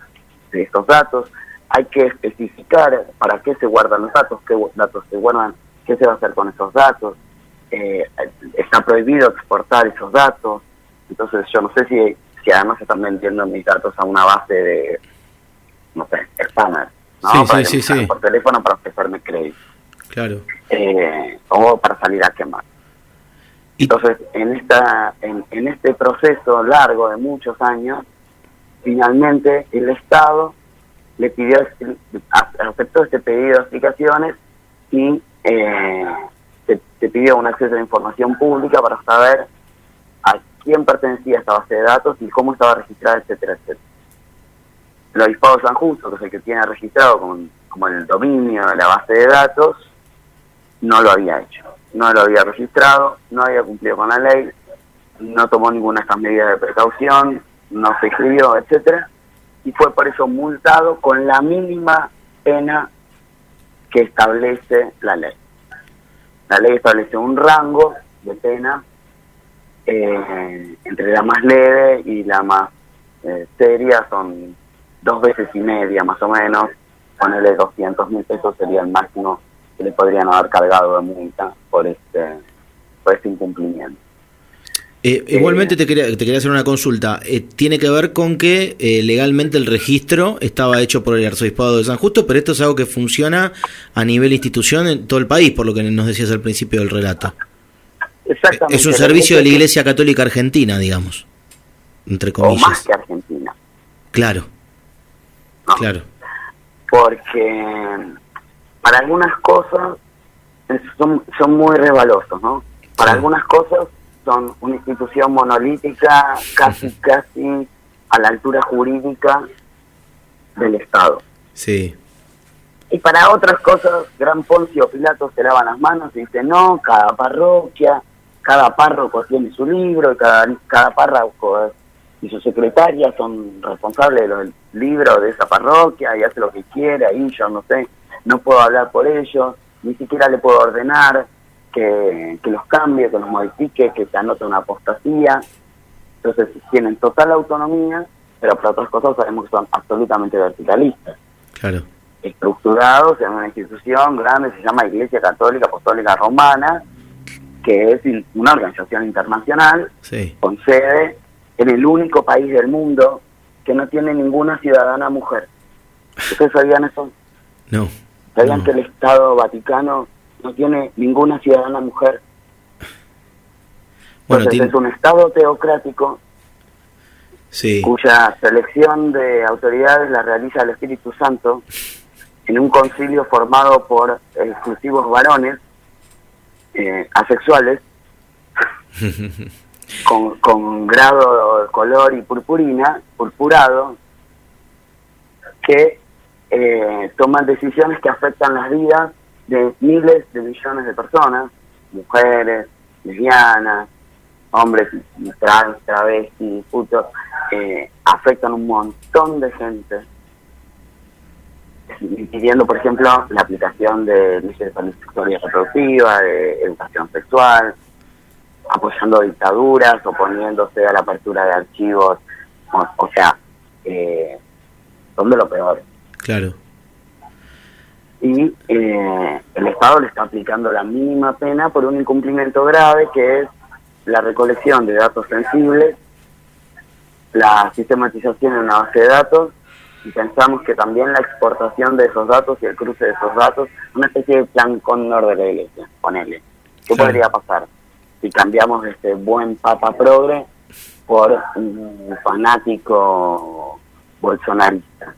estos datos. Hay que especificar para qué se guardan los datos, qué datos se guardan, qué se va a hacer con esos datos. Eh, está prohibido exportar esos datos. Entonces, yo no sé si, si además están vendiendo mis datos a una base de, no sé, spammer, ¿no? Sí, para sí, sí, por teléfono para ofrecerme crédito. Claro. Eh, o para salir a quemar. Entonces, en esta en, en este proceso largo de muchos años, finalmente el Estado le pidió aceptó este pedido de explicaciones y eh, te, te pidió un acceso a información pública para saber a quién pertenecía esta base de datos y cómo estaba registrada, etcétera, etcétera. El Obispado San Justo, que es el que tiene registrado como, como el dominio la base de datos, no lo había hecho, no lo había registrado, no había cumplido con la ley, no tomó ninguna de estas medidas de precaución, no se escribió, etcétera, y fue por eso multado con la mínima pena que establece la ley. La ley establece un rango de pena eh, entre la más leve y la más eh, seria, son dos veces y media más o menos, ponerle 200 mil pesos sería el máximo que le podrían haber cargado de multa por este, por este incumplimiento. Eh, igualmente te quería, te quería hacer una consulta. Eh, tiene que ver con que eh, legalmente el registro estaba hecho por el Arzobispado de San Justo, pero esto es algo que funciona a nivel institución en todo el país, por lo que nos decías al principio del relato. Exactamente. Es un servicio de la Iglesia Católica Argentina, digamos. Entre o más comillas. que Argentina. Claro, ¿no? claro. porque para algunas cosas son, son muy resbalosos, ¿no? Para Sí. algunas cosas son una institución monolítica, casi, *laughs* casi a la altura jurídica del Estado. Sí, Y para otras cosas, Gran Poncio Pilato se lava las manos y dice, no, cada parroquia, cada párroco tiene su libro, y cada, cada párroco y su secretaria son responsables de los libros de esa parroquia y hace lo que quiere, ahí yo no sé, no puedo hablar por ellos, ni siquiera le puedo ordenar que, que los cambie, que los modifique, que se anote una apostasía. Entonces tienen total autonomía, pero para otras cosas sabemos que son absolutamente verticalistas claro. estructurados en una institución grande, se llama Iglesia Católica Apostólica Romana, que es una organización internacional Sí. con sede en el único país del mundo que no tiene ninguna ciudadana mujer. ¿Ustedes sabían eso? No. ¿Sabían no. que el Estado Vaticano no tiene ninguna ciudadana mujer? Bueno, Entonces tiene- es un Estado teocrático sí. cuya selección de autoridades la realiza el Espíritu Santo en un concilio formado por exclusivos varones eh, asexuales *laughs* con, con grado de color y purpurina, purpurado, que eh, toman decisiones que afectan las vidas de miles de millones de personas, mujeres, lesbianas, hombres trans, travestis, putos, eh, afectan un montón de gente, pidiendo, por ejemplo, la aplicación de leyes de y reproductiva, de educación sexual, apoyando dictaduras, oponiéndose a la apertura de archivos, o, o sea, eh, son de lo peor. Claro. Y eh, el Estado le está aplicando la mínima pena por un incumplimiento grave que es la recolección de datos sensibles, la sistematización en una base de datos y pensamos que también la exportación de esos datos y el cruce de esos datos, una especie de plan cóndor de la iglesia, ponele. ¿Qué Claro. podría pasar si cambiamos este buen papa progre por un fanático bolsonarista?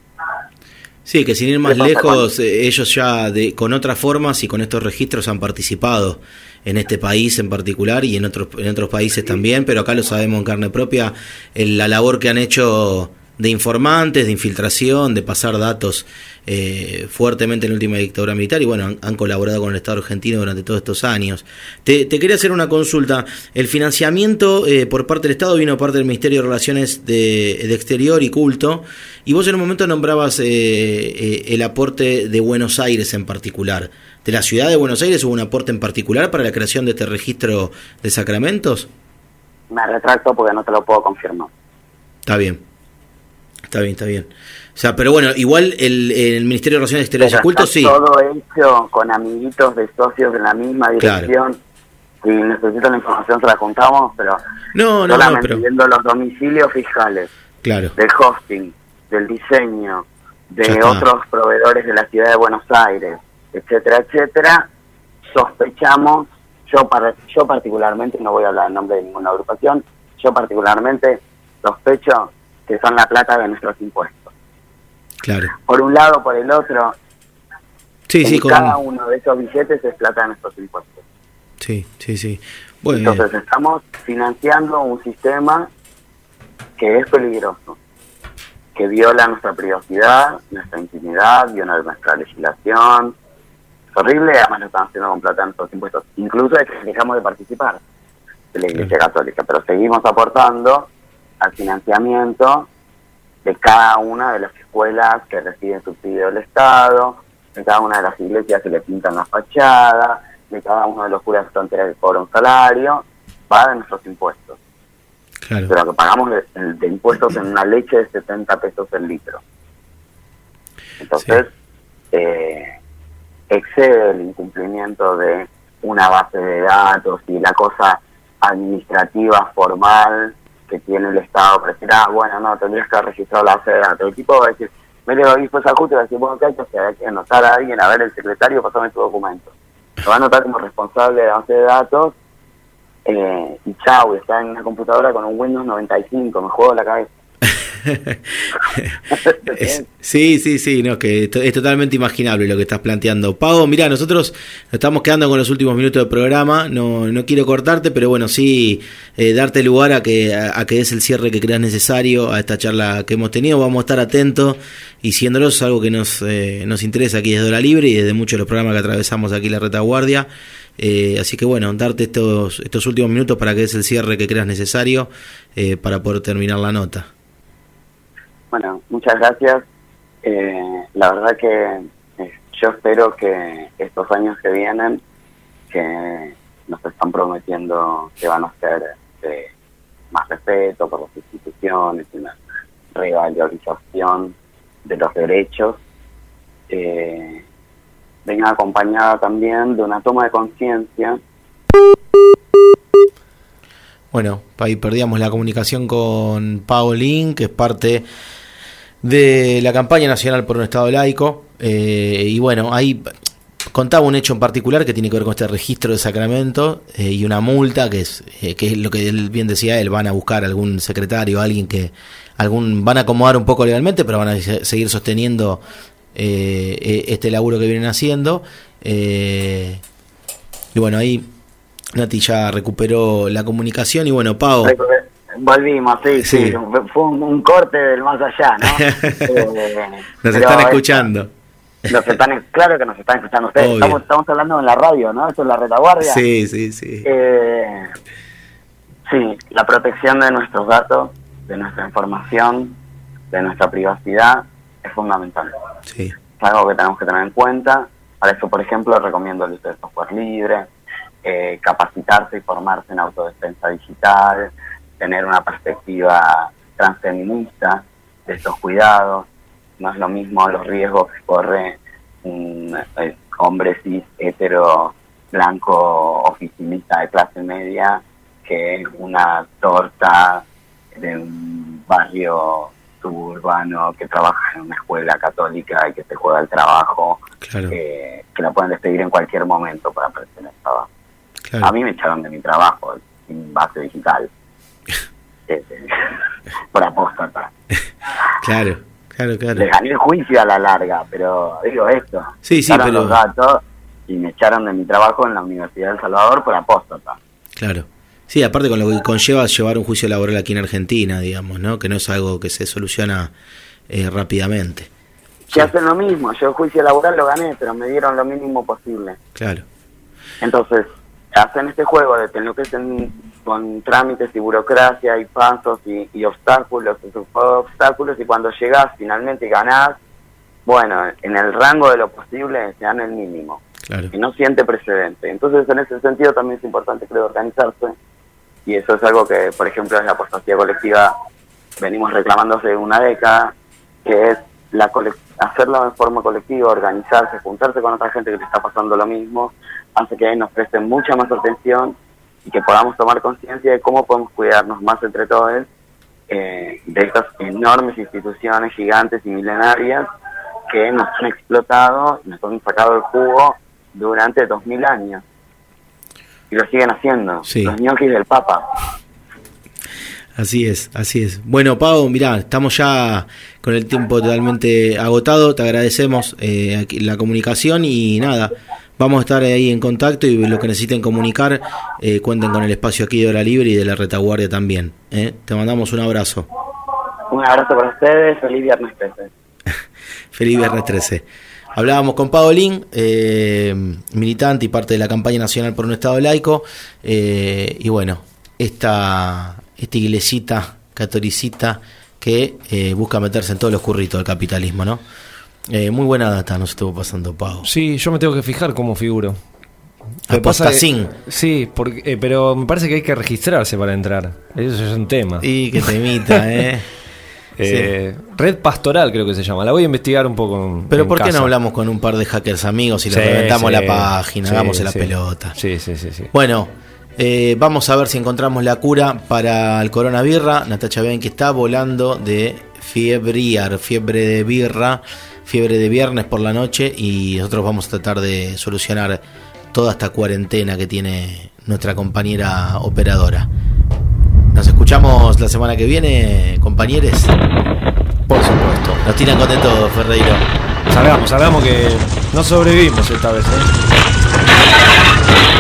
Sí, que sin ir más ¿Qué pasa lejos, eh, ellos ya de, con otras formas y con estos registros han participado en este país en particular y en otros, en otros países también, pero acá lo sabemos en carne propia, el- la labor que han hecho de informantes, de infiltración, de pasar datos eh, fuertemente en la última dictadura militar y bueno, han, han colaborado con el Estado argentino durante todos estos años. Te, te quería hacer una consulta. El financiamiento eh, por parte del Estado vino parte del Ministerio de Relaciones de, de Exterior y Culto y vos en un momento nombrabas eh, eh, el aporte de Buenos Aires en particular. ¿De la ciudad de Buenos Aires hubo un aporte en particular para la creación de este registro de sacramentos? Me retracto porque no te lo puedo confirmar. Está bien. Está bien, está bien. O sea, pero bueno, igual el, el Ministerio de Relaciones Exteriores y Pero Culto está sí. todo hecho con amiguitos de socios de la misma dirección. Si necesito la información se la juntamos, pero No, no, no, solamente pero viendo los domicilios fiscales, claro. del hosting, del diseño, de otros proveedores de la ciudad de Buenos Aires, etcétera, etcétera, sospechamos, yo, par- yo particularmente, no voy a hablar en nombre de ninguna agrupación, yo particularmente sospecho que son la plata de nuestros impuestos. Claro. Por un lado, por el otro, Sí, sí, en con... cada uno de esos billetes es plata de nuestros impuestos. Sí, sí, sí. Bueno, Entonces estamos financiando un sistema que es peligroso, que viola nuestra privacidad, nuestra intimidad, viola nuestra legislación. Es horrible, además lo estamos haciendo con plata de nuestros impuestos. Incluso es que dejamos de participar de la Iglesia Católica, pero seguimos aportando al financiamiento de cada una de las escuelas que reciben subsidio del Estado, de cada una de las iglesias que le pintan la fachada, de cada uno de los curas de frontera que cobra un salario, va de nuestros impuestos. claro. Pero lo que pagamos de, de impuestos en una leche de 70 pesos el litro. Entonces, eh, excede el incumplimiento de una base de datos y la cosa administrativa formal que tiene el Estado para decir, ah, bueno, no, tendrías que haber registrado la base de datos. El tipo va a decir, me le doy después al justo y va a decir, bueno, ¿qué hay que hacer? Hay que anotar a alguien, a ver, el secretario, pasame tu documento. Lo va a anotar como responsable de la base de datos eh, y chau, está en una computadora con un Windows 95, me juego la cabeza. *laughs* Es- *laughs* sí, sí, sí, no, que es totalmente imaginable lo que estás planteando. Pau, mira, nosotros nos estamos quedando con los últimos minutos del programa, no, no quiero cortarte, pero bueno, sí, eh, darte lugar a que, a, que des el cierre que creas necesario a esta charla que hemos tenido. Vamos a estar atentos y siéndolos es algo que nos, eh, nos interesa aquí desde Hora Libre y desde muchos de los programas que atravesamos aquí la retaguardia. Eh, así que bueno, darte estos, estos últimos minutos para que des el cierre que creas necesario eh, para poder terminar la nota. Bueno, muchas gracias. Eh, la verdad que eh, yo espero que estos años que vienen, que nos están prometiendo que van a ser de más respeto por las instituciones, una revalorización de los derechos, eh, venga acompañada también de una toma de conciencia Bueno, ahí perdíamos la comunicación con Paulín, que es parte de la campaña nacional por un Estado laico. eh, y bueno, ahí contaba un hecho en particular que tiene que ver con este registro de sacramento eh, y una multa, que es, eh, que es lo que él bien decía él, van a buscar algún secretario, alguien que algún van a acomodar un poco legalmente, pero van a se- seguir sosteniendo eh, eh, este laburo que vienen haciendo. y bueno, ahí Nati ya recuperó la comunicación y bueno, Pau. Volvimos, sí, sí, Sí. fue un, un corte del más allá, ¿no? *laughs* Eh, Nos están es- escuchando. Nos están, claro que nos están escuchando ustedes. Estamos, estamos hablando en la radio, ¿no? Esto es la retaguardia. Sí, sí, sí. Eh, sí, la protección de nuestros datos, de nuestra información, de nuestra privacidad es fundamental. Sí, Es algo que tenemos que tener en cuenta. Para eso, por ejemplo, recomiendo el uso de software libre, eh, capacitarse y formarse en autodefensa digital, tener una perspectiva transfeminista de estos cuidados. no es lo mismo los riesgos que corre un eh, hombre cis hetero blanco oficinista de clase media que una torta de un barrio suburbano que trabaja en una escuela católica y que se juega el trabajo, Claro, eh, que la pueden despedir en cualquier momento para en el trabajo. claro. A mí me echaron de mi trabajo sin base digital. Este, *laughs* por apóstata. *laughs* Claro, claro, claro. Le gané el juicio a la larga, pero digo esto. Sí, sí, pero- los datos y me echaron de mi trabajo en la Universidad de El Salvador por apóstata. Claro. Sí, aparte con lo que conlleva llevar un juicio laboral aquí en Argentina, digamos, ¿no? Que no es algo que se soluciona eh, rápidamente. Que hacen lo mismo. Yo el juicio laboral lo gané, pero me dieron lo mínimo posible. Claro, Entonces, hacen este juego de tener que tener con trámites y burocracia y pasos y, y obstáculos, de obstáculos y cuando llegas finalmente y ganás, bueno, en el rango de lo posible se dan el mínimo claro. y no siente precedente. Entonces, en ese sentido también es importante, creo, organizarse y eso es algo que, por ejemplo, en la apostasía colectiva venimos reclamando hace una década, que es la hacerlo de forma colectiva, organizarse, juntarse con otra gente que le está pasando lo mismo, hace que nos presten mucha más atención y que podamos tomar conciencia de cómo podemos cuidarnos más entre todos eh, de estas enormes instituciones gigantes y milenarias que nos han explotado y nos han sacado el jugo durante dos mil años. Y lo siguen haciendo. Sí. Los ñoquis del Papa. Así es, así es. Bueno, Pau, mirá, estamos ya con el tiempo totalmente agotado. Te agradecemos eh, la comunicación y nada, vamos a estar ahí en contacto y lo que necesiten comunicar, eh, cuenten con el espacio aquí de Hora Libre y de la retaguardia también. ¿eh? Te mandamos un abrazo. Un abrazo para ustedes. Feliz viernes 13. *laughs* Feliz Viernes 13. Hablábamos con Paolín, eh, militante y parte de la campaña nacional por un Estado laico. eh, y bueno, esta, esta iglesita catolicita que eh, busca meterse en todos los curritos del capitalismo, ¿no? Eh, muy buena data nos estuvo pasando, Pau. Sí, yo me tengo que fijar cómo figuro. Que pasa que- Sí, porque, eh, pero me parece que hay que registrarse para entrar. Eso es un tema. Y que te imita, *laughs* ¿eh? Eh, Red Pastoral creo que se llama. La voy a investigar un poco. Pero en ¿por qué casa. no hablamos con un par de hackers amigos y Sí, le reventamos sí. la página, hagamos la pelota? Sí, sí, sí. sí. Bueno, eh, vamos a ver si encontramos la cura para el coronavirus. Natacha ven que está volando de fiebriar, fiebre de birra, fiebre de viernes por la noche y nosotros vamos a tratar de solucionar toda esta cuarentena que tiene nuestra compañera operadora. Nos escuchamos la semana que viene, compañeros. Por supuesto. Nos tiran con de todo, Ferreiro. Salgamos, salgamos que no sobrevivimos esta vez. ¿eh?